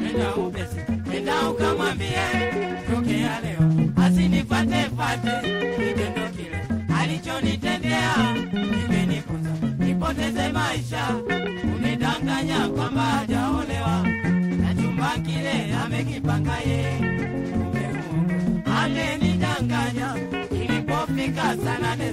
Nenda upesi, nenda ukamwambie tokea leo asinifate fate, kitendo kile alichonitendea kimenifunza nipoteze maisha, kunidanganya kwamba hajaolewa na chumba kile amekipanga yeye. Kumbe amenidanganya. Ilipofika sana nane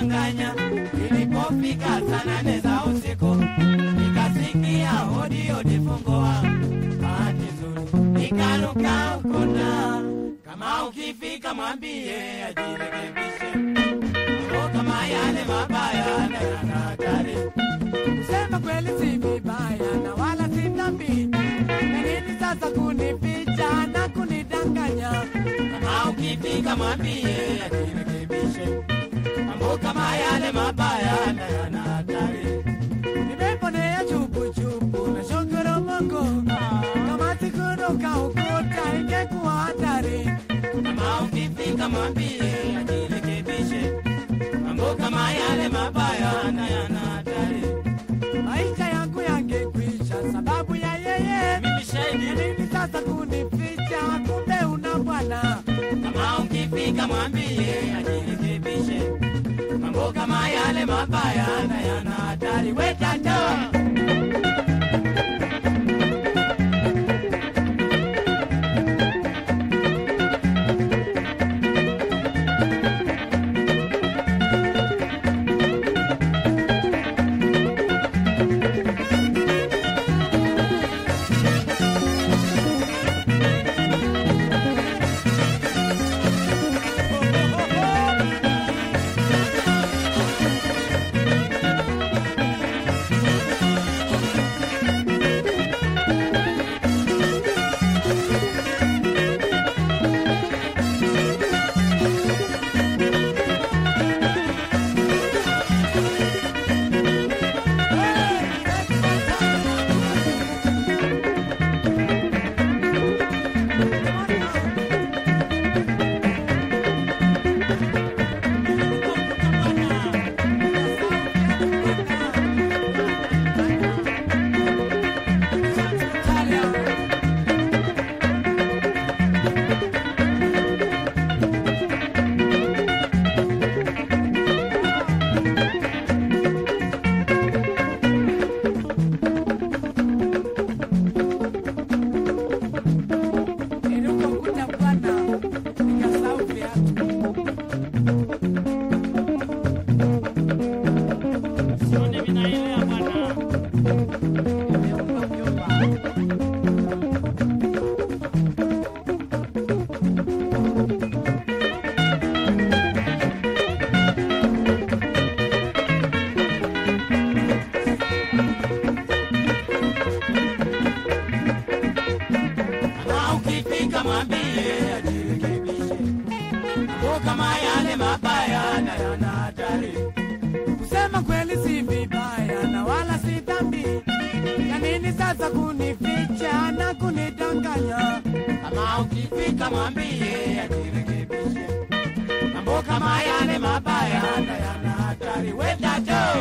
amenidanganya. Ilipofika saa nane za usiku nikasikia hodi hodi, wangu Bahati nzuri nikaruka kona. Kama ukifika mwambie ajirekebishe, mambo kama yale mabaya na yana hatari. Kusema kweli si vibaya na wala si dhambi. Na nini sasa kunificha na kunidanganya? Kama ukifika mwambie ajirekebishe, mambo kama yale mabaya na yana hatari. Nimeponea chupu chupu na shukuru Mungu. Kama sikuruka ukuta ingekuwa hatari. Kama ukifika mwambie ajirekebishe, mambo kama yale mabaya na yana hatari. Maisha yangu yangekwisha sababu ya yeye. Mimi shahidi, nini sasa kunificha? Kumbe una bwana. kama ukifika mwambie ajirekebishe, kama yale mabaya na yana hatari. We Kama ukifika mwambie ajirekebishe, mambo kama yale mabaya na yana Kama ukifika mwambie ajirekebishe, mambo kama yale mabaya na yana hatari. We tata